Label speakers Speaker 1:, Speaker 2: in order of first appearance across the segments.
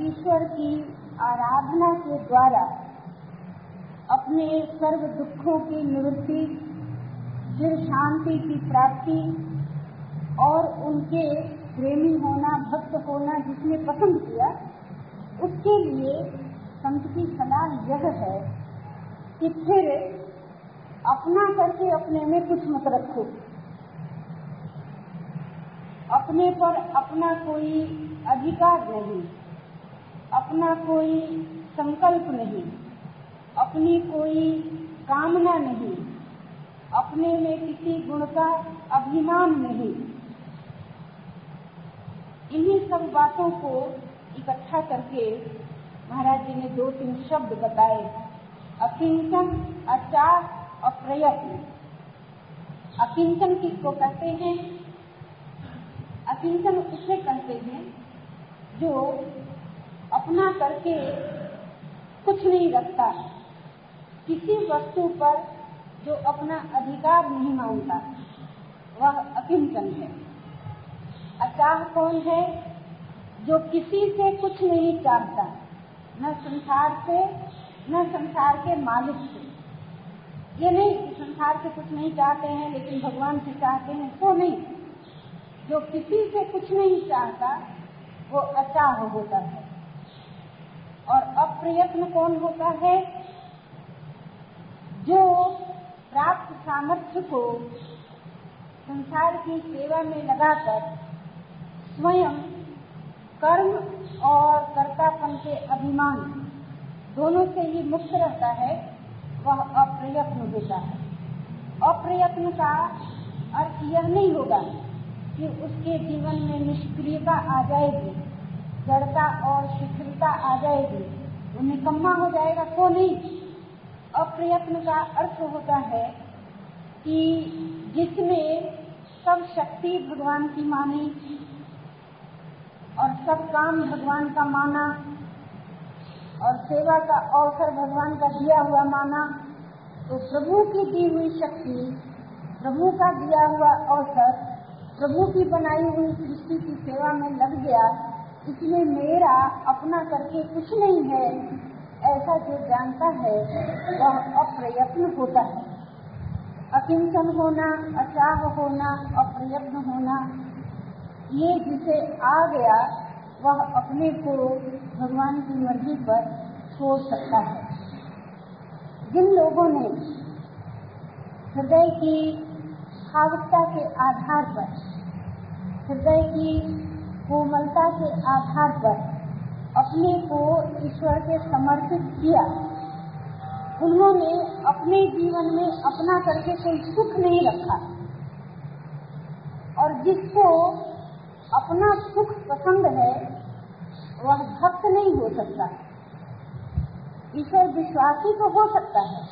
Speaker 1: ईश्वर की आराधना के द्वारा अपने सर्व दुखों की निवृत्ति, फिर शांति की प्राप्ति और उनके प्रेमी होना, भक्त होना जिसने पसंद किया, उसके लिए संत की सलाह यह है कि फिर अपना करके अपने में कुछ मत रखो। अपने पर अपना कोई अधिकार नहीं। अपना कोई संकल्प नहीं, अपनी कोई कामना नहीं, अपने में किसी गुण का अभिमान नहीं। इन्हीं सब बातों को इकट्ठा करके महाराज जी ने दो तीन शब्द बताए। अकिंचन अचार और प्रयत्न अकिंचन किसको कहते हैं? अकिंचन उसे कहते हैं जो अपना करके कुछ नहीं रखता। किसी वस्तु पर जो अपना अधिकार नहीं मानता, वह अकिंचन है। अचाह कौन है जो किसी से कुछ नहीं चाहता? न संसार से, न संसार के मालिक से। ये नहीं कि संसार से कुछ नहीं चाहते हैं, लेकिन भगवान से चाहते हैं तो नहीं। जो किसी से कुछ नहीं चाहता, वो अचाह होता है। अप्रयत्न कौन होता है? जो प्राप्त सामर्थ्य को संसार की सेवा में लगाकर स्वयं कर्म और कर्तापन के अभिमान दोनों से ही मुक्त रहता है, वह अप्रयत्न होता है। अप्रयत्न का अर्थ यह नहीं होगा कि उसके जीवन में निष्क्रियता आ जाएगी जड़ता और शिथिलता आ जाएगी। वो निकम्मा हो जाएगा तो नहीं? अप्रयत्न का अर्थ होता है कि जिसमें सब शक्ति भगवान की मानी और सब काम भगवान का माना और सेवा का अवसर भगवान का दिया हुआ माना तो प्रभु की दी हुई शक्ति, प्रभु का दिया हुआ अवसर, प्रभु की बनाई हुई सृष्टि की सेवा में लग गया। इसमें मेरा अपना करके कुछ नहीं है। ऐसा जो जानता है, वह अप्रयत्न होता है। अकिंचन होना अचाह होना, अप्रयत्न होना, ये जिसे आ गया, वह अपने को भगवान की मर्ज़ी पर छोड़ सकता है। जिन लोगों ने हृदय की भावुकता के आधार पर, हृदय की कोमलता के आधार पर अपने को ईश्वर के समर्पित किया। उन्होंने अपने जीवन में अपना करके कोई सुख नहीं रखा। और जिसको अपना सुख पसंद है, वह भक्त नहीं हो सकता। ईश्वर विश्वासी तो हो सकता है।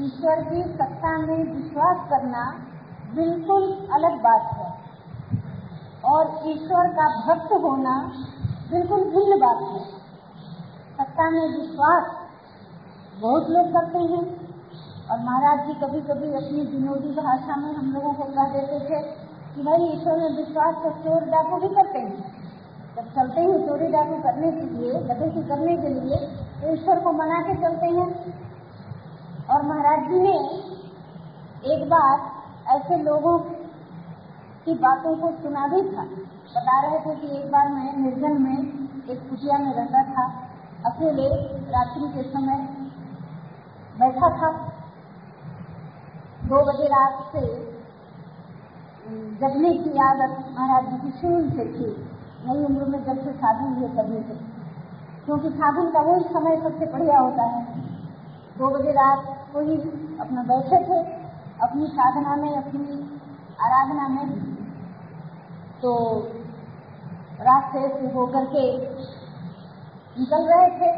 Speaker 1: ईश्वर की सत्ता में विश्वास करना बिल्कुल अलग बात है। और ईश्वर का भक्त होना बिल्कुल भिन्न बात है। सत्ता में विश्वास बहुत लोग करते हैं और महाराज जी कभी कभी अपनी विनोदी भाषा में हम लोगों को कह देते थे कि भाई ईश्वर में विश्वास तो चोर डाकू भी करते हैं। जब चलते हैं चोरी डाकू करने के लिए की करने के लिए तो ईश्वर को मना के चलते हैं। और महाराज जी ने एक बार ऐसे लोगों की बातों को सुना भी था। बता रहे थे कि एक बार मैं निर्जन में एक कुटिया में रहता था। अकेले रात्रि के समय बैठा था। दो बजे रात से जगने की आदत महाराज जी की शुरू से थी। नई उम्र में जब से साधन हुए तभी से। क्योंकि साधन का वही समय सबसे बढ़िया होता है। दो बजे रात को ही अपना बैठे थे। अपनी साधना में, अपनी आराधना में तो रास्ते से होकर के निकल रहे थे।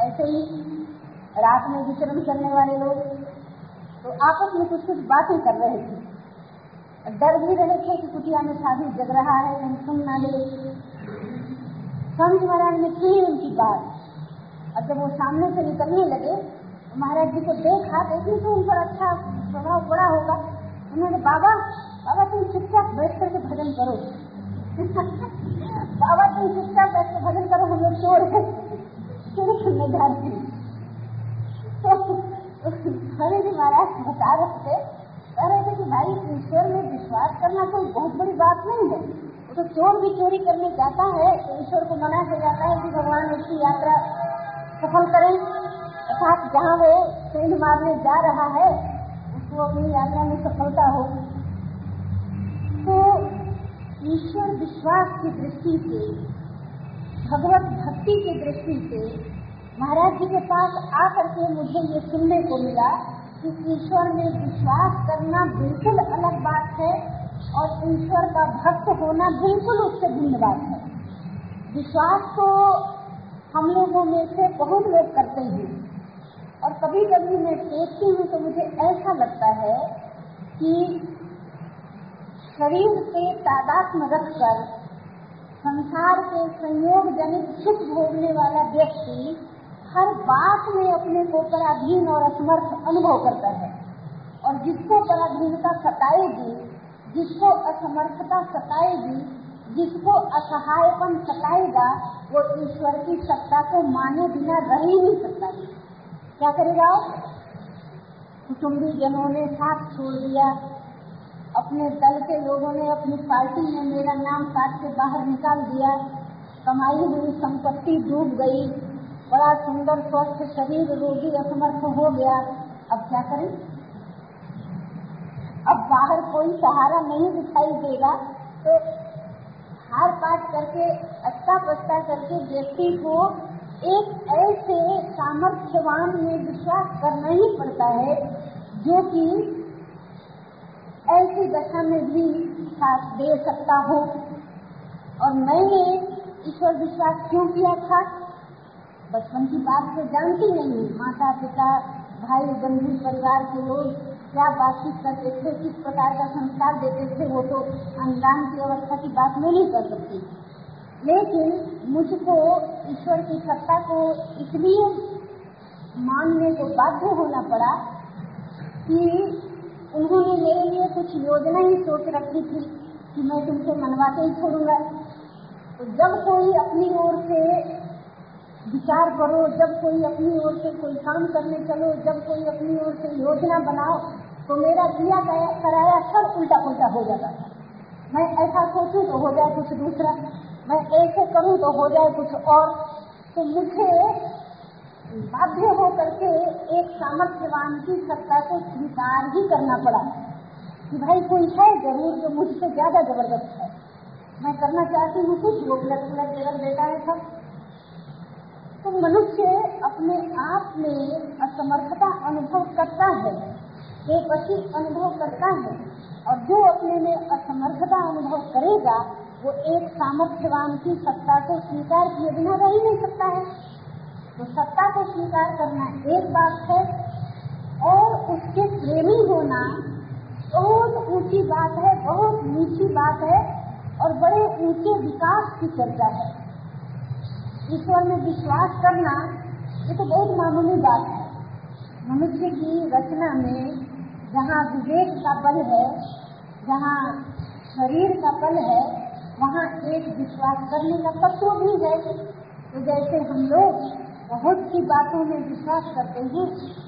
Speaker 1: ऐसे ही रात में विचरण करने वाले लोग तो आपस में कुछ कुछ बातें कर रहे थे। डर भी रहे थे कि कुटिया में शादी जग रहा है, कहीं सुन ना ले। स्वामी महाराज ने की उनकी बात? और जब वो सामने से निकलने लगे तो महाराज जी को देखा देखने तो उन पर अच्छा प्रभाव पड़ा होगा। उन्होंने, बाबा बाबा तुम चुपचाप बैठ करके भजन करो बाबा तुम चुपचाप बैठ के भजन करो, हम लोग चोर है। चोरी सुनने जा रही तो हरे जी महाराज, बता रहे थे कह रहे थे कि भाई ईश्वर में विश्वास करना कोई बहुत बड़ी बात नहीं है। तो चोर भी चोरी करने जाता है तो ईश्वर को मना हो जाता है कि भगवान उसकी यात्रा सफल करें। अर्थात जहाँ वो पेड़ मारने जा रहा है, उसको अपनी यात्रा में सफलता होगी। ईश्वर विश्वास की दृष्टि से, भगवत भक्ति की दृष्टि से महाराज जी के पास आकर के मुझे ये सुनने को मिला कि ईश्वर में विश्वास करना बिल्कुल अलग बात है और ईश्वर का भक्त होना बिल्कुल उससे भिन्न बात है। विश्वास तो हम लोगों में से बहुत लोग करते हैं और कभी कभी मैं देखती हूँ तो मुझे ऐसा लगता है कि शरीर से तादात्म रखकर, संसार के संयोग जनित सुख भोगने वाला व्यक्ति हर बात में अपने को पराधीन और असमर्थ अनुभव करता है। और जिसको पराधीनता सताएगी, जिसको असमर्थता सताएगी, जिसको असहायपन सताएगा, वो ईश्वर की सत्ता को माने बिना रह ही नहीं सकता। क्या करेगा? कुटुम्बी जनों ने साथ छोड़ दिया। अपने दल के लोगों ने अपनी पार्टी में मेरा नाम काट के बाहर निकाल दिया। कमाई हुई संपत्ति डूब गई। बड़ा सुंदर, स्वस्थ शरीर रोगी असमर्थ हो गया। अब क्या करें? अब बाहर कोई सहारा नहीं दिखाई देगा। तो हार पाट करके अच्छा पछता करके व्यक्ति को एक ऐसे सामर्थ्यवान में विश्वास करना ही पड़ता है, जो कि ऐसी दशा में भी साथ दे सकता हूँ। और मैंने ईश्वर विश्वास क्यों किया था? बचपन की बात तो जानती नहीं। माता, पिता, भाई, बंधु, परिवार के लोग क्या बातचीत करते थे? किस प्रकार का संस्कार देते थे? वो तो अनुदान की अवस्था की बात मैं नहीं कर सकती। लेकिन मुझको ईश्वर की सत्ता को इसलिए मानने को बाध्य होना पड़ा कि उन्होंने मेरे लिए कुछ योजना ही सोच रखी थी कि मैं तुमसे मनवा के ही छोड़ूँगा। तो जब कोई अपनी ओर से विचार करो, जब कोई अपनी ओर से कोई काम करने चलो, जब कोई अपनी ओर से योजना बनाओ तो मेरा दिया कराया सब उल्टा पुल्टा हो जाता है। मैं ऐसा सोचूं तो हो जाए कुछ दूसरा, मैं ऐसे करूँ तो हो जाए कुछ और। तो मुझे बाध्य हो करके एक सामर्थ्यवान की सत्ता को स्वीकार ही करना पड़ा। कि भाई कोई है ज़रूर जो मुझसे ज़्यादा ज़बरदस्त है। मैं करना चाहती हूँ कुछ, वो उलट उलट जगह देता है सब। तो मनुष्य अपने आप में असमर्थता अनुभव करता है, बेपसी अनुभव करता है, और जो अपने में असमर्थता अनुभव करेगा, वो एक सामर्थ्यवान की सत्ता को स्वीकार किए बिना रह ही नहीं सकता है। तो सत्ता को स्वीकार करना एक बात है, और उसके प्रेमी होना बहुत ऊँची बात है, बहुत नीची बात है, और बड़े ऊँचे विकास की चर्चा है। ईश्वर में विश्वास करना, ये तो बहुत मामूली बात है। मनुष्य की रचना में जहाँ विवेक का बल है, जहाँ शरीर का बल है, वहाँ एक विश्वास करने का तत्व भी है। तो जैसे हम लोग बहुत सी बातों में विश्वास करते हैं,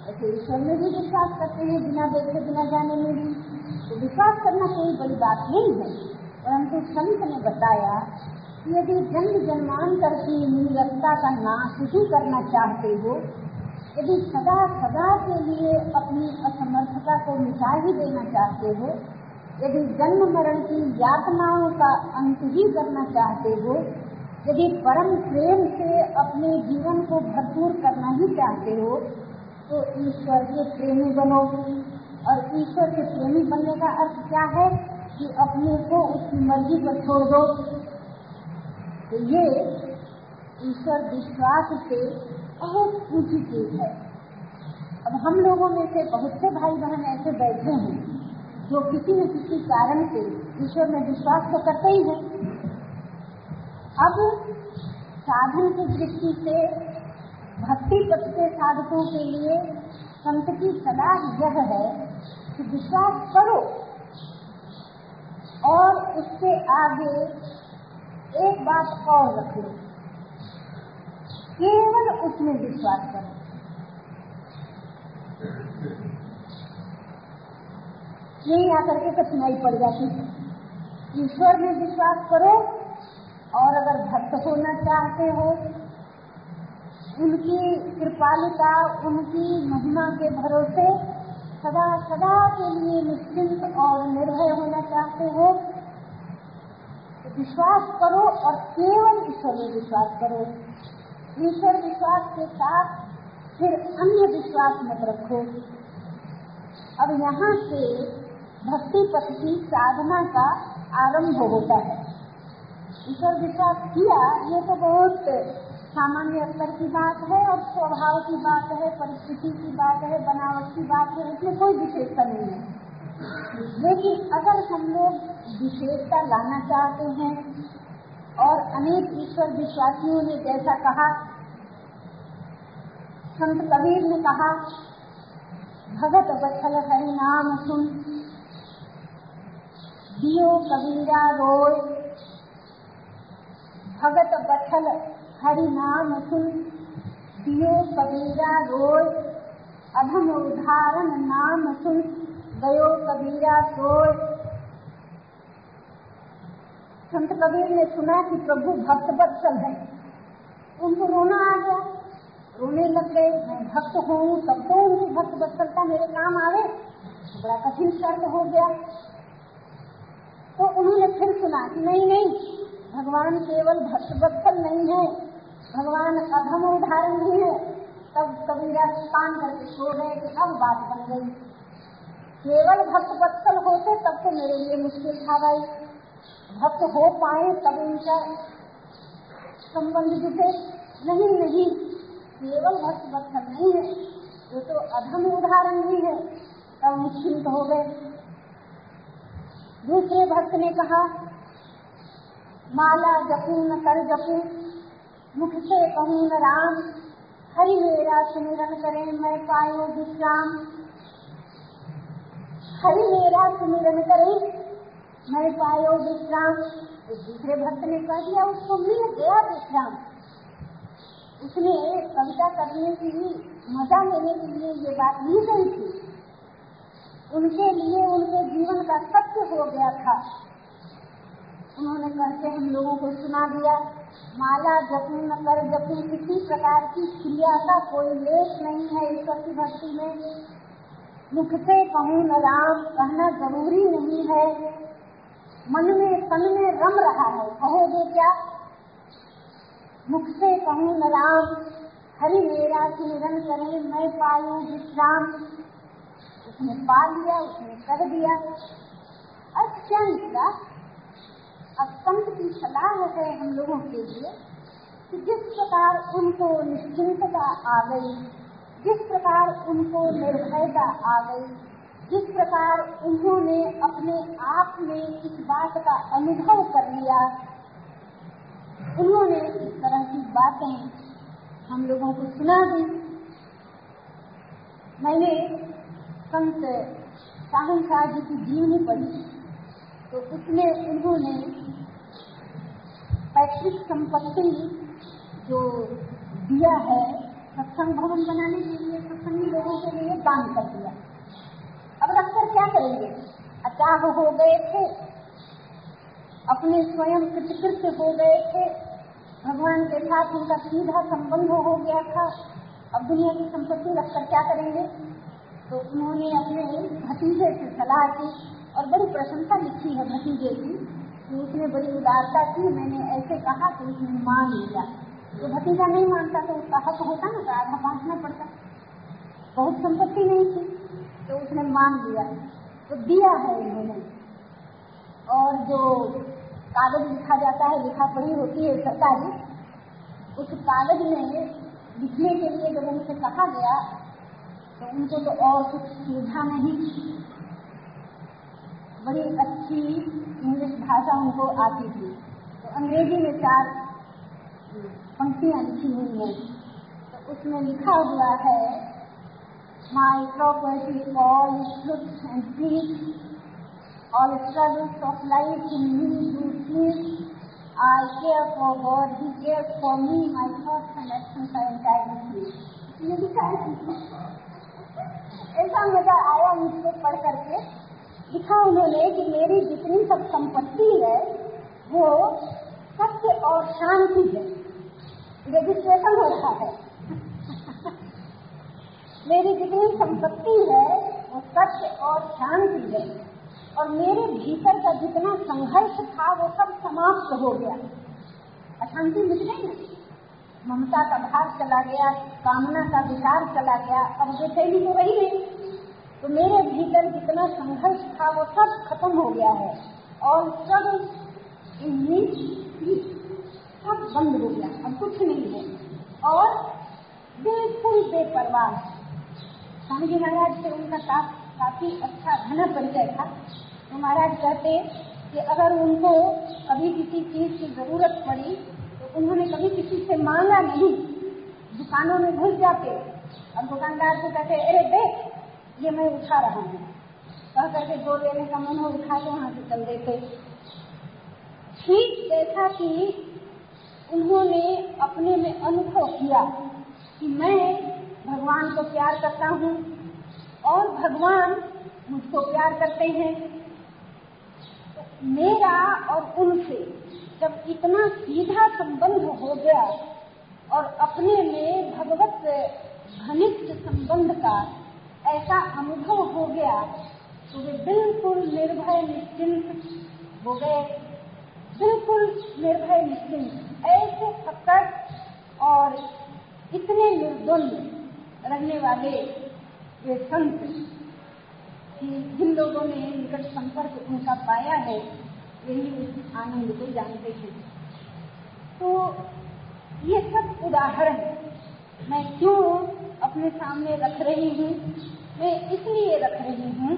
Speaker 1: ऐसे ईश्वर में भी विश्वास करते हैं, बिना देखे, बिना जाने में भी। तो विश्वास करना कोई बड़ी बात नहीं है। परंतु संत ने बताया कि यदि जन्म जन्मांतर की नीरवता का नाश ही करना चाहते हो, यदि सदा सदा के लिए अपनी असमर्थता को मिटा ही देना चाहते हो, यदि जन्म मरण की यातनाओं का अंत ही करना चाहते हो यदि परम प्रेम से अपने जीवन को भरपूर करना ही चाहते हो तो ईश्वर के प्रेमी बनो और ईश्वर के प्रेमी बनने का अर्थ क्या है? कि अपने को उसकी मर्ज़ी पर छोड़ दो। तो ये ईश्वर विश्वास से बहुत ऊँची चीज़ है। अब हम लोगों में से बहुत से भाई बहन ऐसे बैठे हैं, जो किसी न किसी कारण से ईश्वर में विश्वास तो करते ही हैं। अब साधन की दृष्टि से, भक्ति पथ के साधकों के लिए संत की सलाह यह है कि विश्वास करो और उसके आगे एक बात और रख। केवल उसमें विश्वास करो। यही आकर के कठिनाई पड़ जाती है। ईश्वर में विश्वास करो और अगर भक्त होना चाहते हो, उनकी कृपालिका उनकी महिमा के भरोसे सदा सदा के लिए निश्चिंत और निर्भय होना चाहते हो तो विश्वास करो और केवल ईश्वर में विश्वास करो। ईश्वर विश्वास के साथ फिर अन्य विश्वास मत रखो। अब यहाँ से भक्ति पथ की साधना का आरंभ होता है। ईश्वर विश्वास किया, ये तो बहुत सामान्य स्तर की बात है और स्वभाव की बात है, परिस्थिति की बात है, बनावट की बात है, इसमें कोई विशेषता नहीं है। लेकिन अगर हम लोग विशेषता लाना चाहते हैं और अनेक ईश्वर विश्वासियों ने जैसा कहा, संत कबीर ने कहा, भगत बछल हरि नाम सुन। दियो कबीरा रोय भगत बछल हरि नाम सुन। दियो कबीरा रोय अधम उदाहरण नाम सुन। गयो कबीरा सोय संत कबीर ने सुना कि प्रभु भक्त बत्सल है। उनको रोना आ गया। रोने लग गए। मैं भक्त हूँ, तब तो उनकी भक्त बत्सलता मेरे काम आवे। बड़ा कठिन शर्त हो गया। तो उन्होंने फिर सुना कि नहीं नहीं भगवान केवल भक्त बत्सल नहीं है। भगवान अधम उदाहरण भी है। तब कबीरा कान करके सो गए कि अब बात बन गई। केवल भक्त बत्सल होते तब तो मेरे लिए मुश्किल था भाई। भक्त हो पाए तब उनका संबंध जुटे। नहीं नहीं, केवल भक्त बत्सल नहीं है। ये तो अधम उदाहरण भी है। तब निश्चिंत हो गए। दूसरे भक्त ने कहा माला जपू न कर जपू मुख से कहूँ न राम, हरि मेरा सुमिरन करे, मैं पायो विश्राम। हरि मेरा सुमिरन करे, मैं पायो विश्राम। दूसरे भक्त ने कह दिया, उसको मिल गया विश्राम। उसने कविता करने की, मज़ा लेने के लिए ये बात ली गई थी। उनके लिए उनके जीवन का सत्य हो गया था। उन्होंने करके हम लोगों को सुना दिया। माला जपू न कर जपू किसी प्रकार की क्रिया का कोई लेख नहीं है ईश्वर की भक्ति में। मुख से कहूँ न राम, कहना ज़रूरी नहीं है। मन में, तन में रम रहा है, कहोगे क्या? मुख से कहूँ न राम, हरि मेरा सुमिरन करे मैं पायू विश्राम। उसने पा लिया, उसने कर दिया। अब अब संत की सलाह है हम लोगों के लिए कि जिस प्रकार उनको निश्चिंतता आ गई, जिस प्रकार उनको निर्भयता आ गई, जिस प्रकार उन्होंने अपने आप में इस बात का अनुभव कर लिया, उन्होंने इस तरह की बातें हम लोगों को सुना दी। मैंने संत साहन शाह जी की जीवनी पढ़ी। तो उसमें उन्होंने पैतृक संपत्ति जो दिया है, सत्संग भवन बनाने के लिए सत्संगी लोगों के लिए दान कर दिया। अब रखकर क्या करेंगे? अचाह हो गए थे। अपने स्वयं कृतकृत्य हो गए थे। भगवान के साथ उनका सीधा संबंध हो गया था। अब दुनिया की संपत्ति रखकर क्या करेंगे? तो उन्होंने अपने भतीजे से सलाह की। और बड़ी प्रशंसा लिखी है भतीजे की कि उसने बड़ी उदारता की, मैंने ऐसे कहा कि उसने मान लिया। तो भतीजा नहीं मानता तो उसका हक होता ना तो आधा बांटना पड़ता। बहुत संपत्ति नहीं थी तो उसने मान लिया। तो दिया है उन्होंने और जो कागज़ लिखा जाता है, लिखा पढ़ी होती है सरकारी, उस कागज़ में लिखने के लिए जब उनसे कहा गया तो उनको तो और कुछ सुविधा नहीं बड़ी अच्छी इंग्लिश भाषा उनको आती थी। तो अंग्रेज़ी में चार पंक्तियाँ लिखी हुई हैं। तो उसमें लिखा हुआ है my property all truth and peace all struggles of life in me to see I care for God he care for me my thoughts and actions are entirely ऐसा मज़ा आया मुझको पढ़ करके। लिखा उन्होंने कि मेरी जितनी सब संपत्ति है, वो सत्य और शांति है। रजिस्ट्रेशन हो रहा है। मेरी जितनी संपत्ति है, वो सत्य और शांति है। और मेरे भीतर का जितना संघर्ष था, वो सब समाप्त हो गया। अशांति मिट गई ना? ममता का भाव चला गया, कामना का विचार चला गया अब थैली तो रही नहीं। तो मेरे भीतर जितना संघर्ष था, वो सब खत्म हो गया है। और सब सब बंद हो गया। अब कुछ नहीं है। और बिल्कुल बेपरवाह। स्वामी महाराज से उनका काफ़ी अच्छा घना परिचय था। तो महाराज कहते कि अगर उनको कभी किसी चीज़ की ज़रूरत पड़ी तो उन्होंने कभी किसी से मांगा नहीं। दुकानों में घुस जाते। और दुकानदार को कहते, अरे देख ये मैं उठा रहा हूँ। कह करके जो लेने का मन हो, उठा के वहाँ से चल देते ठीक जैसा कि उन्होंने अपने में अनुभव किया कि मैं भगवान को प्यार करता हूँ और भगवान मुझको प्यार करते हैं। मेरा और उनसे जब इतना सीधा संबंध हो गया और अपने में भगवत घनिष्ठ संबंध का ऐसा अनुभव हो गया तो वे बिल्कुल निर्भय, निश्चिंत हो गए। बिल्कुल निर्भय, निश्चिंत। ऐसे फकट और इतने निर्द्वंद रहने वाले वे संत कि जिन लोगों ने निकट संपर्क उनका पाया है यही उस आनंद को जानते हैं। तो ये सब उदाहरण मैं क्यों अपने सामने रख रही हूँ? मैं इसलिए रख रही हूँ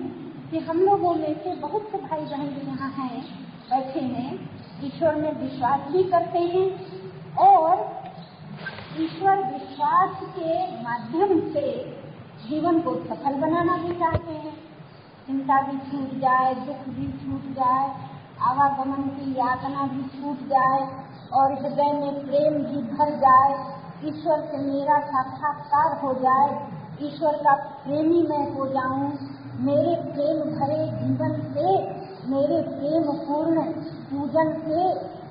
Speaker 1: कि हम लोगों में से बहुत से भाई बहन यहाँ हैं, बैठे हैं, ईश्वर में विश्वास भी करते हैं और ईश्वर विश्वास के माध्यम से जीवन को सफल बनाना भी चाहते हैं। चिंता भी छूट जाए, दुख भी छूट जाए, आवागमन की यातना भी छूट जाए और हृदय में प्रेम भी भर जाए, ईश्वर से मेरा साक्षात्कार हो जाए ईश्वर का प्रेमी मैं हो जाऊँ। मेरे प्रेम भरे जीवन से, मेरे प्रेम पूर्ण पूजन से,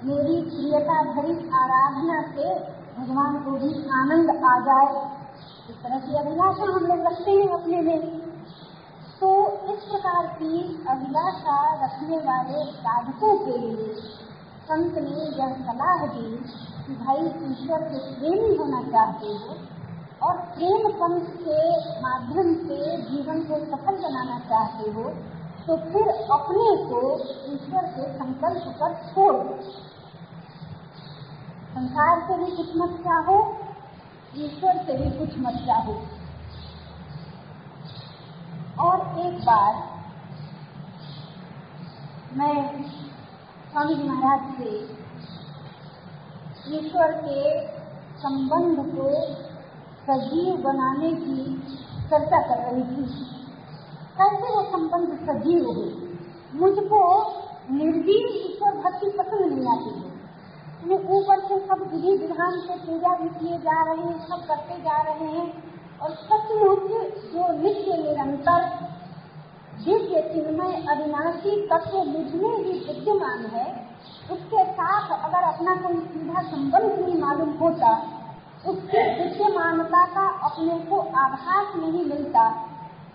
Speaker 1: मेरी प्रियता भरी आराधना से भगवान को भी आनंद आ जाए। इस तरह की अभिलाषा हम लोग रखते हैं अपने में। तो इस प्रकार की अभिलाषा रखने वाले साधकों के लिए संत ने यह सलाह दी कि भाई ईश्वर के प्रेमी होना चाहते हो और प्रेम पंथ के माध्यम से जीवन को सफल बनाना चाहते हो तो फिर अपने को ईश्वर के संकल्प पर छोड़ संसार से भी कुछ मत चाहो, ईश्वर से भी कुछ मत चाहो। और एक बार मैं स्वामी महाराज से ईश्वर के संबंध को सजीव बनाने की चर्चा कर रही थी। कैसे वो संबंध सजीव हो मुझको निर्जीव ईश्वर भक्ति पसंद नहीं आती है। ऊपर से सब विधि विधान से पूजा भी किए जा रहे हैं, सब करते जा रहे हैं और सचमुच जो नित्य निरंतर, दिव्य चिन्मय अविनाशी तत्व मुझमें ही विद्यमान है, उसके साथ अगर अपना कोई सीधा संबंध नहीं मालूम होता उसकी विद्यमानता का अपने को आभास नहीं मिलता।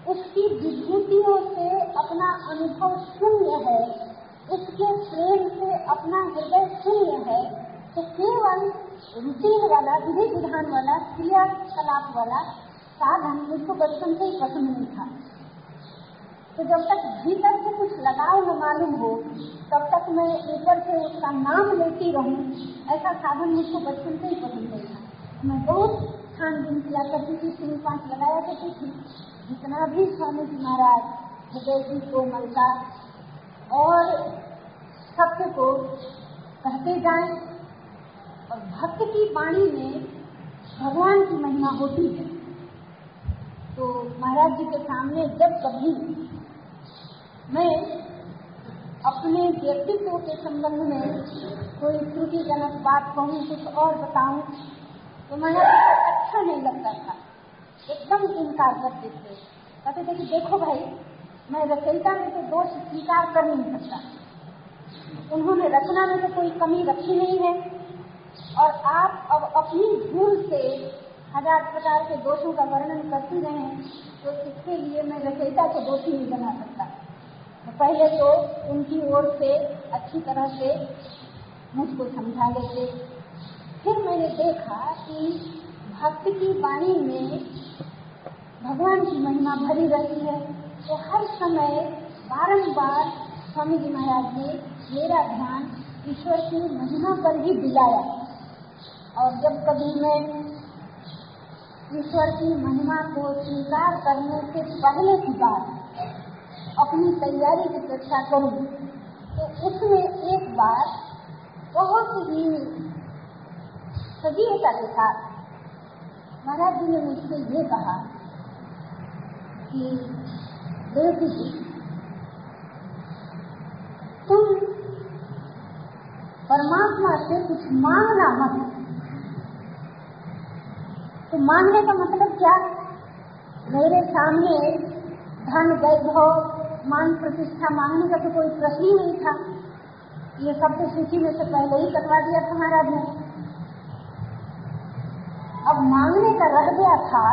Speaker 1: उसकी विभूतियों से अपना अनुभव शून्य है। उसके प्रेम से अपना हृदय शून्य है। तो केवल रूटीन वाला विधि विधान वाला, क्रियाकलाप वाला साधन मुझको बचपन से ही पसंद नहीं था। तो जब तक भीतर से कुछ लगाव न मालूम हो, तब तक मैं ऊपर से उसका नाम लेती रहूँ, ऐसा साधन मुझको बचपन से ही पसंद था मैं बहुत छानबीन किया करती थी तीन पाँच लगाया करती थी। जितना भी स्वामी जी महाराज, हृदय जी को मलता और सत्य को कहते जाए और भक्त की वाणी में भगवान की महिमा होती है। तो महाराज जी के सामने जब कभी मैं अपने व्यक्तित्व के संबंध में कोई त्रुटिजनक बात कहूँ, कुछ और बताऊँ तो मैंने अच्छा नहीं लगता था। एकदम इनकार करते थे। कहते थे कि देखो भाई, मैं रचयिता में तो दोष स्वीकार कर नहीं सकता। उन्होंने रचना में तो कोई कमी रखी नहीं है। और आप अब अपनी भूल से हज़ार प्रकार के दोषों का वर्णन करती रहे तो इसके लिए मैं रचयिता को दोषी नहीं बना सकता। तो पहले तो उनकी ओर से अच्छी तरह से मुझको समझा लेते। फिर मैंने देखा कि भक्त की वाणी में भगवान की महिमा भरी रहती है। तो हर समय बारंबार स्वामी जी महाराज ने मेरा ध्यान ईश्वर की महिमा पर ही दिलाया। और जब कभी मैं ईश्वर की महिमा को स्वीकार करने से पहले की बात, अपनी तैयारी की चर्चा करूँ तो उसमें एक बात बहुत ही सजीवता के साथ महाराज जी ने मुझसे ये कहा कि देवी जी, तुम परमात्मा से कुछ मांगना मत। तो मांगने का मतलब क्या? मेरे सामने धन, वैभव, मान प्रतिष्ठा मांगने का तो कोई प्रश्न ही नहीं था। ये सब तो सूची में से पहले ही करवा दिया था महाराज ने। अब मांगने का रह गया था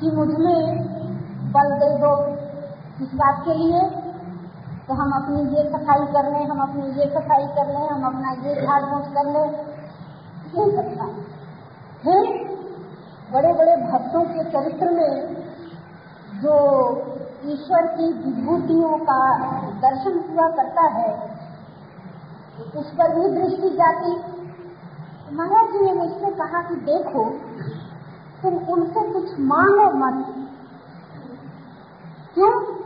Speaker 1: कि मुझमें बल दे दो इस बात के लिए तो हम अपनी ये सफ़ाई कर लें, हम अपनी ये सफ़ाई कर लें, हम अपना ये झाड़ फूस कर लें। ये सकता फिर बड़े बड़े भक्तों के चरित्र में जो ईश्वर की विभूतियों का दर्शन हुआ करता है, उस पर भी दृष्टि जाती। महाराज जी ने मुझसे कहा कि देखो, तुम उनसे कुछ मांगो मत। क्यों?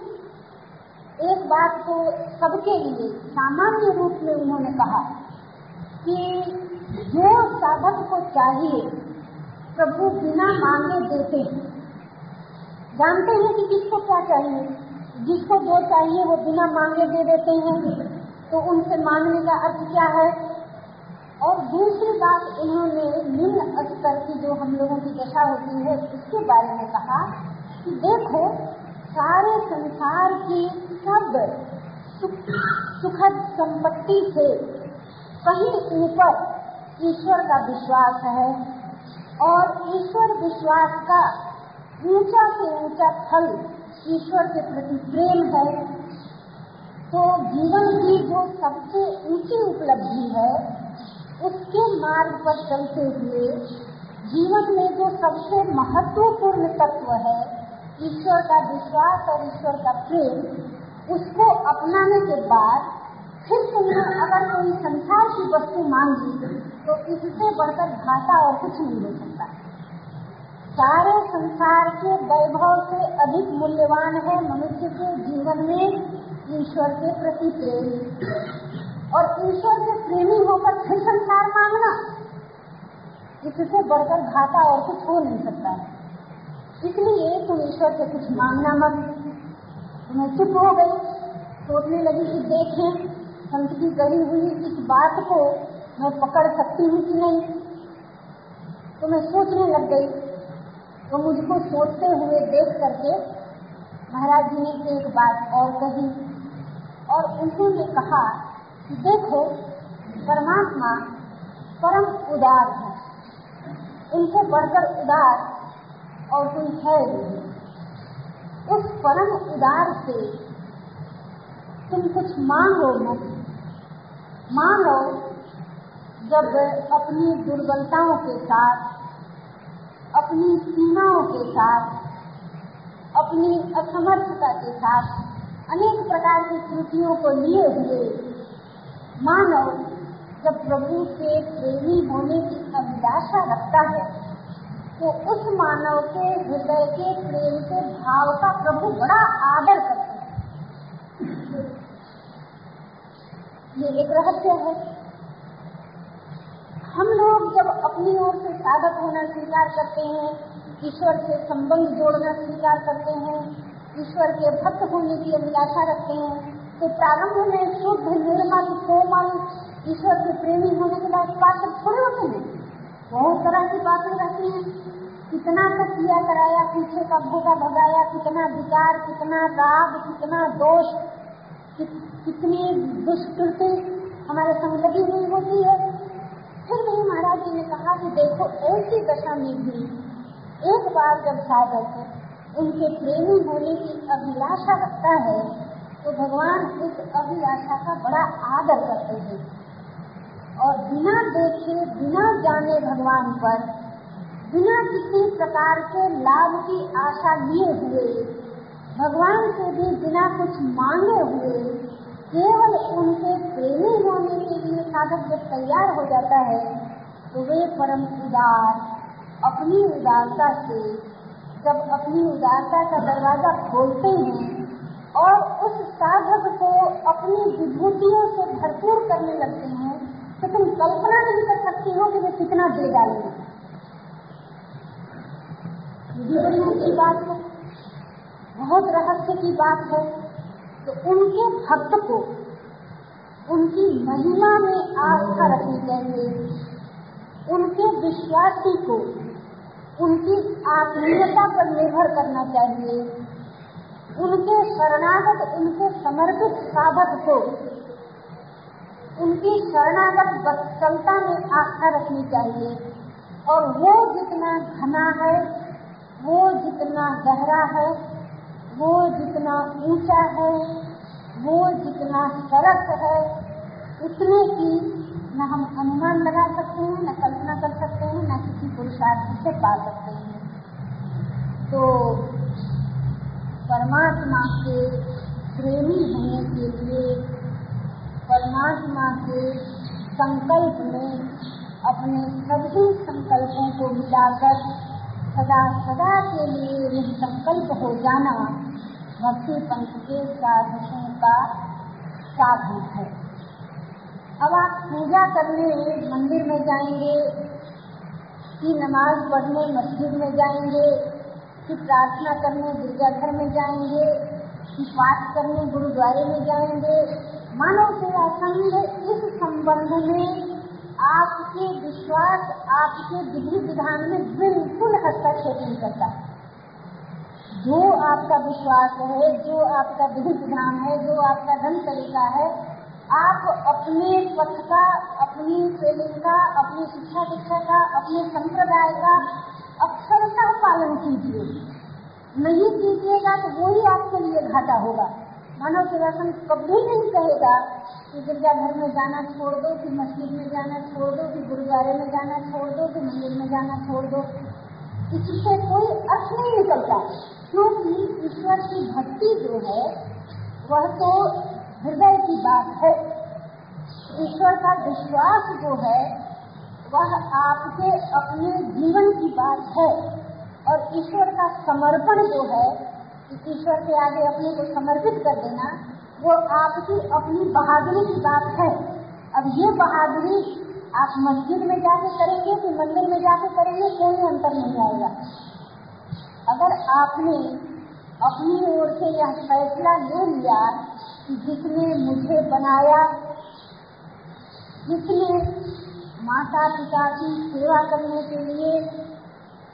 Speaker 1: एक बात को सबके लिए, सामान्य रूप में उन्होंने कहा कि जो साधक को चाहिए, प्रभु बिना मांगे देते हैं। जानते हैं कि किसको क्या चाहिए? जिसको जो चाहिए वो बिना मांगे दे देते हैं। तो उनसे मांगने का अर्थ क्या है? और दूसरी बात इन्होंने निम्न स्तर की जो हम लोगों की दशा होती है, उसके बारे में कहा कि देखो, सारे संसार की सब सुखद संपत्ति से कहीं ऊपर ईश्वर का विश्वास है और ईश्वर विश्वास का ऊँचा से ऊँचा फल ईश्वर के प्रति प्रेम है तो जीवन की जो सबसे ऊँची उपलब्धि है उसके मार्ग पर चलते हुए जीवन में जो सबसे महत्वपूर्ण तत्व है, ईश्वर का विश्वास और ईश्वर का प्रेम, उसको अपनाने के बाद फिर तुमने अगर कोई संसार की वस्तु मांगी तो इससे बढ़कर घाटा और कुछ नहीं हो सकता। सारे संसार के वैभव से अधिक मूल्यवान है मनुष्य के जीवन में ईश्वर के प्रति प्रेम। और ईश्वर के प्रेमी होकर फिर संसार मांगना, इससे बढ़कर घाटा और कुछ हो नहीं सकता है। इसलिए तुम ईश्वर से कुछ मांगना मत। तुम्हें चुप हो गई सोचने लगी कि देखें, संत की कही हुई इस बात को मैं पकड़ सकती हूँ कि नहीं। तो मैं सोचने लग गई। तो मुझको सोचते हुए देख करके महाराज जी ने एक बात और कही और उन्होंने कहा देखो, परमात्मा परम उदार है। उनसे बढ़कर उदार और कोई है उस परम उदार से तुम कुछ मांगो मत मांगो जब अपनी दुर्बलताओं के साथ, अपनी सीमाओं के साथ, अपनी असमर्थता के साथ अनेक प्रकार की त्रुटियों को लिए हुए मानव जब प्रभु से प्रेमी होने की अभिलाषा रखता है तो उस मानव के हृदय के प्रेम के भाव का प्रभु बड़ा आदर करते हैं। ये एक रहस्य है। हम लोग जब अपनी ओर से साधक होना स्वीकार करते हैं, ईश्वर से संबंध जोड़ना स्वीकार करते हैं, ईश्वर के भक्त होने की अभिलाषा रखते हैं तो प्रारंभ में शुद्ध निर्मल कोमल ईश्वर के प्रेमी होने के बाद बात थोड़े होते हैं बहुत तरह की बातें रहती हैं। कितना तक किया कराया पीछे का भोगा भगाया कितना विकार कितना राग कितना दोष कि, कितनी दुष्कृति हमारे संग लगी हुई होती है। फिर भी महाराज जी ने कहा कि देखो ऐसी दशा में भी एक बार जब साधक उनके प्रेमी होने की अभिलाषा रखता है तो भगवान इस अभिलाषा का बड़ा आदर करते हैं। और बिना देखे, बिना जाने भगवान पर, बिना किसी प्रकार के लाभ की आशा लिए हुए, भगवान से भी बिना कुछ मांगे हुए, केवल उनके प्रेमी होने के लिए साधक जब तैयार हो जाता है तो वे परम उदार, अपनी उदारता से, जब अपनी उदारता का दरवाज़ा खोलते हैं और उस साधक को अपनी विभूतियों से भरपूर करने लगते हैं तो तुम कल्पना नहीं कर सकती हो कि वे कितना दे डालेंगे। बड़ी ऊँची बात है। बहुत रहस्य की बात है। तो उनके भक्त को उनकी महिमा में आस्था रखनी चाहिए। उनके विश्वासी को उनकी आत्मीयता पर निर्भर करना चाहिए। उनके शरणागत, उनके समर्पित साधक को, उनकी शरणागत वत्सलता में आस्था रखनी चाहिए। और वो जितना घना है, वो जितना गहरा है, वो जितना ऊँचा है, वो जितना सरस है, उतने की न हम अनुमान लगा सकते हैं, न कल्पना कर सकते हैं, न किसी पुरुषार्थ से पा सकते हैं। तो परमात्मा के प्रेमी होने के लिए परमात्मा के संकल्प में अपने सभी संकल्पों को मिलाकर सदा सदा के लिए संकल्प हो जाना भक्ति पंथ के साधकों का साधन है। अब आप पूजा करने मंदिर में जाएँगे, कि नमाज़ पढ़ने मस्जिद में जाएँगे कि प्रार्थना करने गिरजाघर में जाएँगे कि पाठ करने, गुरुद्वारे में जाएँगे। मानव सेवा संघ इस संबंध में आपके विश्वास, आपके विधि विधान में बिल्कुल हस्तक्षेप नहीं करता। जो आपका विश्वास है, जो आपका विधि विधान है, जो आपका धन तरीका है, आप अपने पथ का, अपनी ट्रेनिंग का, अपनी शिक्षा दीक्षा का, अपने संप्रदाय का अक्षरता पालन कीजिए। नहीं कीजिएगा तो वो ही आपके लिए घाटा होगा। मानव दर्शन कभी नहीं कहेगा कि गिरजाघर में जाना छोड़ दो, कि मस्जिद में जाना छोड़ दो, कि गुरुद्वारे में जाना छोड़ दो, कि मंदिर में जाना छोड़ दो। इससे कोई अर्थ नहीं निकलता, क्योंकि ईश्वर की भक्ति जो है, वह तो हृदय की बात है। ईश्वर का विश्वास जो है वह आपके अपने जीवन की बात है और ईश्वर का समर्पण जो है, ईश्वर के आगे अपने को समर्पित कर देना, वो आपकी अपनी बहादुरी की बात है। अब ये बहादुरी आप मस्जिद में जाके करेंगे कि मंदिर में जाके करेंगे कोई अंतर नहीं आएगा। अगर आपने अपनी ओर से यह फैसला ले लिया कि जिसने मुझे बनाया, जिसने माता पिता की सेवा करने के लिए,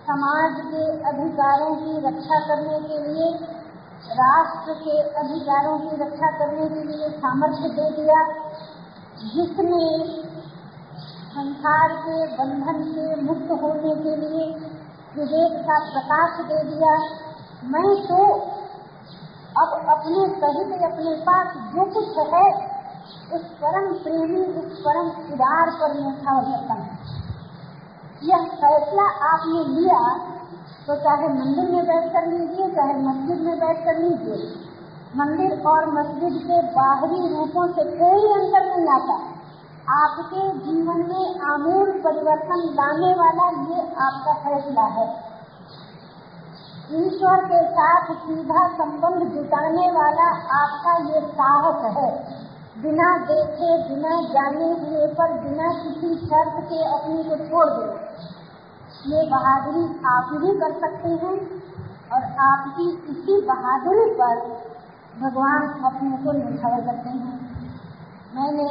Speaker 1: समाज के अधिकारों की रक्षा करने के लिए, राष्ट्र के अधिकारों की रक्षा करने के लिए सामर्थ्य दे दिया, जिसने संसार के बंधन से मुक्त होने के लिए विवेक का प्रकाश दे दिया। मैं तो अब अपने सहित अपने पास जो कुछ है। उस परम प्रेमी, उस परम उदार पर निर्भर करता हूँ। यह फैसला आपने लिया तो चाहे मंदिर में बैठ कर लीजिए, चाहे मस्जिद में बैठ कर लीजिए, मंदिर और मस्जिद के बाहरी रूपों से कोई अंतर नहीं आता। आपके जीवन में आमूल परिवर्तन लाने वाला ये आपका फैसला है। ईश्वर के साथ सीधा संबंध जुटाने वाला आपका ये साहस है। बिना देखे, बिना जाने हुए पर, बिना किसी शर्त के अपने को छोड़ दे। ये बहादुरी आप ही कर सकते हैं और आपकी इसी बहादुरी पर भगवान अपने को निर्भर करते हैं। मैंने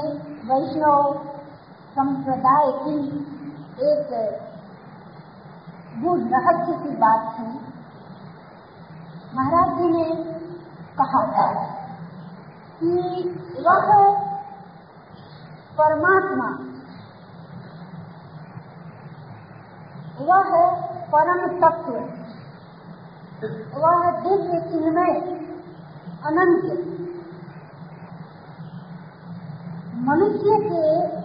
Speaker 1: वैष्णव संप्रदाय की एक वो रहस्य की बात थी महाराज जी ने कहा कि वह परमात्मा। वह परम तत्व। वह दिव्य चिन्मय, अनंत। मनुष्य के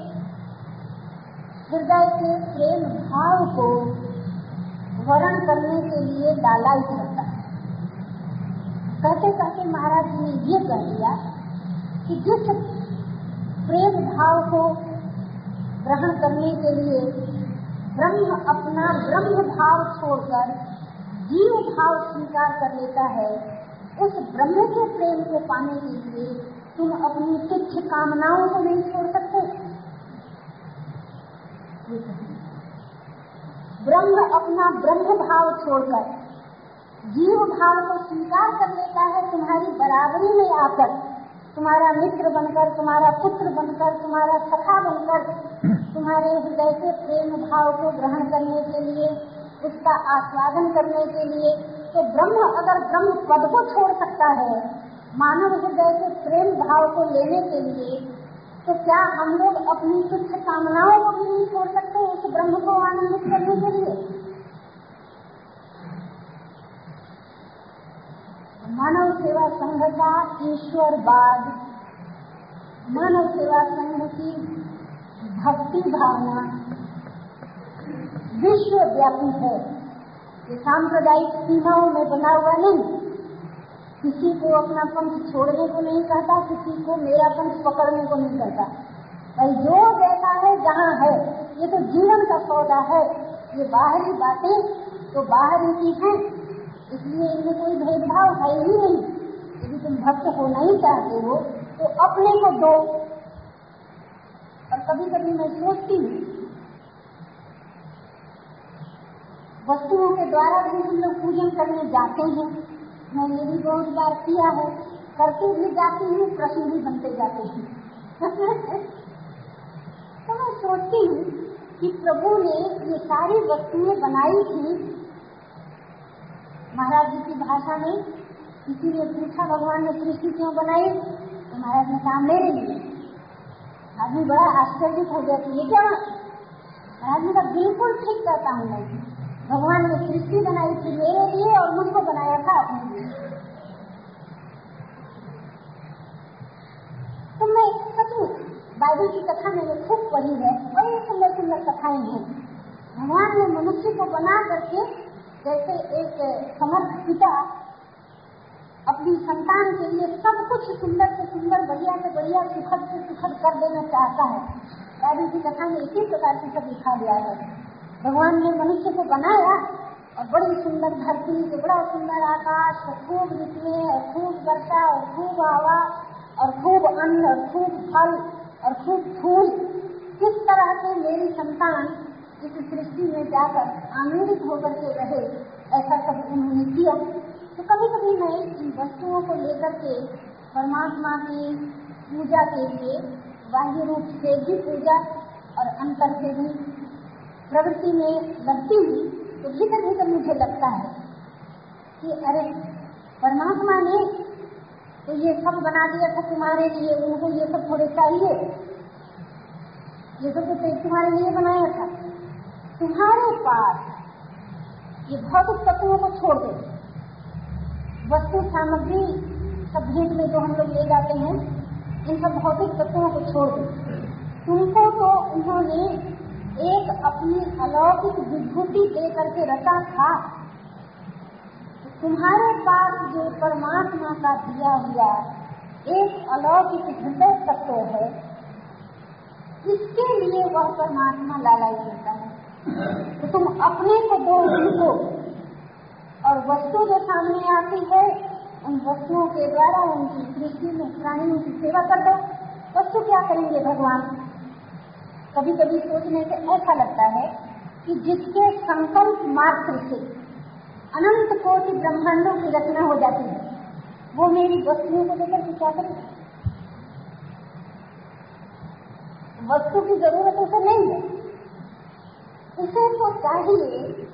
Speaker 1: हृदय के प्रेम भाव को वर्ण करने के लिए डाला ही करता है। कहते कहते महाराज ने ये कह दिया कि जिस प्रेम भाव को ग्रहण करने के लिए ब्रह्म अपना ब्रह्म भाव छोड़कर जीव भाव स्वीकार कर लेता है, उस ब्रह्म के प्रेम को पाने के लिए तुम अपनी तुच्छ कामनाओं को नहीं छोड़ सकते। ब्रह्म अपना ब्रह्म भाव छोड़कर, जीव भाव को स्वीकार कर लेता है तुम्हारी बराबरी में आकर। तुम्हारा मित्र बनकर, तुम्हारा पुत्र बनकर, तुम्हारा सखा बनकर, तुम्हारे हृदय के प्रेम भाव को ग्रहण करने के लिए, उसका आस्वादन करने के लिए तो ब्रह्म अगर ब्रह्म पद को छोड़ सकता है, मानव हृदय के प्रेम भाव को लेने के लिए तो क्या हम लोग अपनी तुच्छ कामनाओं को भी नहीं छोड़ सकते उस ब्रह्म को आनंदित करने के लिए? मानव सेवा संघ का ईश्वरवाद। मानव सेवा संघ की भक्ति भावना। विश्वव्यापी है। ये सांप्रदायिक सीमाओं में बना हुआ नहीं। किसी को अपना पंथ छोड़ने को नहीं कहता, किसी को मेरा पंथ पकड़ने को नहीं कहता। भाई जो जैसा है, जहाँ है, ये तो जीवन का सौदा है। ये बाहरी बातें तो बाहरी की है इसलिए इनमें कोई भेदभाव है ही नहीं। यदि तुम भक्त होना ही चाहते हो तो अपने को दो। और कभी कभी मैं सोचती हूँ, वस्तुओं के द्वारा भी हम लोग पूजन करने जाते हैं। मैंने भी बहुत बार किया है, करते भी जाती हूँ, प्रश्न भी बनते जाते हैं। तो मैं सोचती हूँ कि प्रभु ने ये सारी वस्तुएँ बनाई थी महाराज जी की भाषा में ने पूछा, भगवान ने सृष्टि क्यों बनाई? तो महाराज ने कहा मेरे लिए। आदमी बड़ा आश्चर्य हो गया कि ये क्या महाराज ने कहा बिल्कुल ठीक कहता हूँ मैं। भगवान ने सृष्टि बनाई थी मेरे लिए और मुझको बनाया था अपने लिए। तो मैं सचमुच, बाइबल की कथा मैंने खूब पढ़ी है बड़ी सुंदर सुंदर कथाएँ हैं। भगवान ने मनुष्य को बना करके जैसे एक समर्थ पिता अपनी संतान के लिए सब कुछ सुंदर से सुंदर, बढ़िया से बढ़िया, सुखद से सुखद कर देना चाहता है। राजू की कथा में इसी प्रकार से सब लिखा गया है। भगवान ने मनुष्य को बनाया और बड़ी सुंदर धरती के बड़ा सुंदर आकाश, और खूब ऋतुएँ और खूब वर्षा, और खूब हवा, और खूब अन्न, और खूब फल, और खूब फूल। किस तरह से मेरी संतान इस सृष्टि में जाकर आनंदित होकर के रहे, ऐसा सब उन्होंने किया। तो कभी कभी मैं इन वस्तुओं को लेकर के परमात्मा की पूजा के लिए बाह्य रूप से भी पूजा और अंतर से भी प्रवृत्ति में लगती हूँ तो भीतर भीतर मुझे लगता है कि अरे, परमात्मा ने तो ये सब बना दिया था तुम्हारे लिए, उनको ये सब थोड़े चाहिए। ये सब तो तुम्हारे लिए बनाया था। तुम्हारे पास ये भौतिक तत्वों को छोड़ दे। वस्तु, सामग्री सब भेंट में जो हम लोग ले जाते हैं, इन सब भौतिक तत्वों को छोड़ दे। तुमको तो उन्होंने एक अपनी अलौकिक विभूति दे करके रखा था। तुम्हारे पास जो परमात्मा का दिया हुआ एक अलौकिक हृदय तत्व है, इसके लिए वह परमात्मा लालाई करता है। तो तुम अपने को दो उनको और वस्तु जो सामने आती है, उन वस्तुओं के द्वारा, उनकी सृष्टि में प्राणियों की सेवा कर दो। वस्तु क्या करेंगे भगवान? कभी कभी सोचने से ऐसा लगता है कि जिसके संकल्प मात्र से अनंत कोटि ब्रह्मांडों की रचना हो जाती है। वो मेरी वस्तुओं को लेकर क्या करें? वस्तु की ज़रूरत उसे नहीं है। उसे तो चाहिए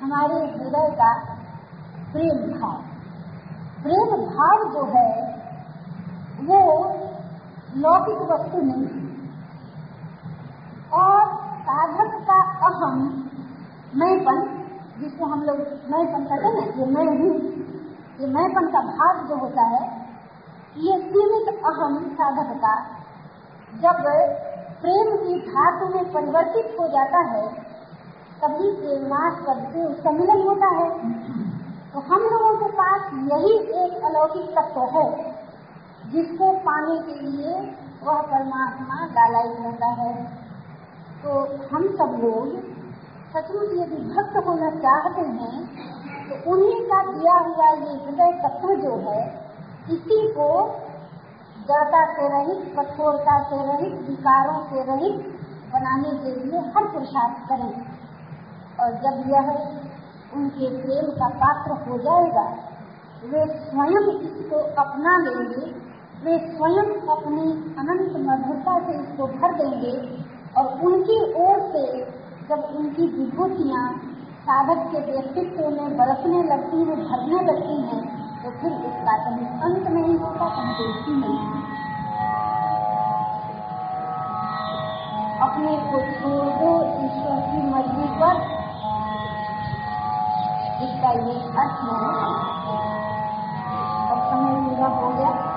Speaker 1: हमारे हृदय का प्रेम भाव। प्रेम भाव जो है, वो लौकिक वस्तु नहीं है। और साधक का अहम मैंपन जिसको हम लोग मैंपन कहते हैं, ये मैं हूँ, ये मैंपन का भाव जो होता है, ये सीमित अहम साधक का जब प्रेम की धातु में परिवर्तित हो जाता है, तभी प्रेमास पद से होता है। तो हम लोगों के पास यही एक अलौकिक तत्व है, जिसको पाने के लिए वह परमात्मा डालाई होता है। तो हम सब लोग सचमुच यदि भक्त होना चाहते हैं तो उन्हीं का दिया हुआ ये हृदय तत्व जो है, इसी को जड़ता से रहित, कठोरता से रहित, विकारों से रहित बनाने के लिए हर पुरुषार्थ करें। और जब यह उनके प्रेम का पात्र हो जाएगा, वे स्वयं इसको अपना लेंगे, वे स्वयं अपनी अनंत मधुरता से इसको भर देंगे और उनकी ओर से जब उनकी विभूतियाँ साधक के व्यक्तित्व में बरसने लगती हैं, भरने लगती हैं तो फिर इसका में अंत नहीं होता संतोष दोषी नहीं अपने को छोड़ दो ईश्वर की मर्ज़ी पर। इसका ये अर्थ नहीं अब समय पूरा हो गया।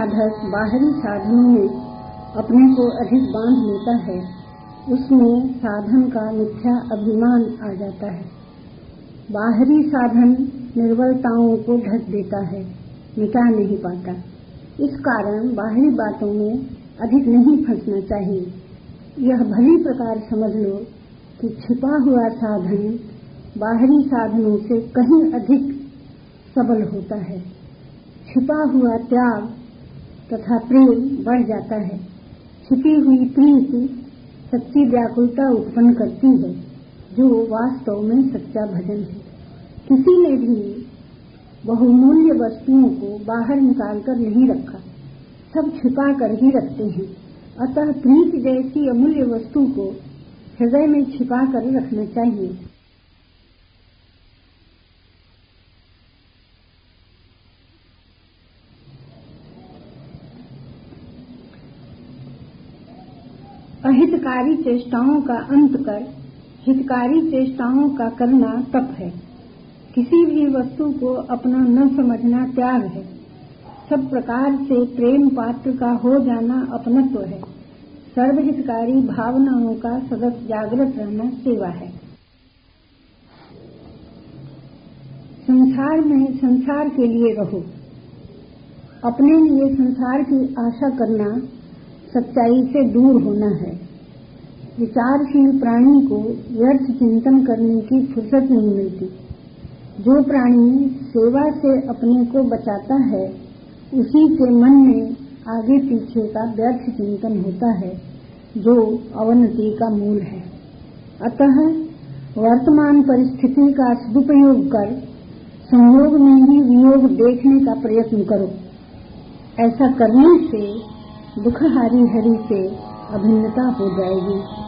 Speaker 2: साधक बाहरी साधनों में अपने को अधिक बाँध लेता है, उसमें साधन का मिथ्या अभिमान आ जाता है। बाहरी साधन निर्बलताओं को ढक देता है, मिटा नहीं पाता। इस कारण बाहरी बातों में अधिक नहीं फंसना चाहिए। यह भली प्रकार समझ लो कि छिपा हुआ साधन बाहरी साधनों से कहीं अधिक सबल होता है। छिपा हुआ त्याग तथा प्रेम बढ़ जाता है। छिपी हुई प्रीति सच्ची व्याकुलता उत्पन्न करती है, जो वास्तव में सच्चा भजन है। किसी ने भी बहुमूल्य वस्तुओं को बाहर निकालकर नहीं रखा। सब छिपा कर ही रखते हैं। अतः प्रीति जैसी अमूल्य वस्तु को हृदय में छिपा कर रखना चाहिए। अहितकारी चेष्टाओं का अंत कर, हितकारी चेष्टाओं का करना तप है। किसी भी वस्तु को अपना न समझना त्याग है। सब प्रकार से प्रेम पात्र का हो जाना अपनत्व है। सर्वहितकारी भावनाओं का सदस्य जागृत रहना सेवा है। संसार में संसार के लिए रहो। अपने लिए संसार की आशा करना सच्चाई से दूर होना है। विचारशील प्राणी को व्यर्थ चिंतन करने की फुर्सत नहीं मिलती। जो प्राणी सेवा से अपने को बचाता है, उसी के मन में आगे पीछे का व्यर्थ चिंतन होता है, जो अवनति का मूल है। अतः वर्तमान परिस्थिति का सदुपयोग कर, संयोग में ही वियोग देखने का प्रयत्न करो। ऐसा करने से दुख हरी हरी से अभिन्नता हो जाएगी।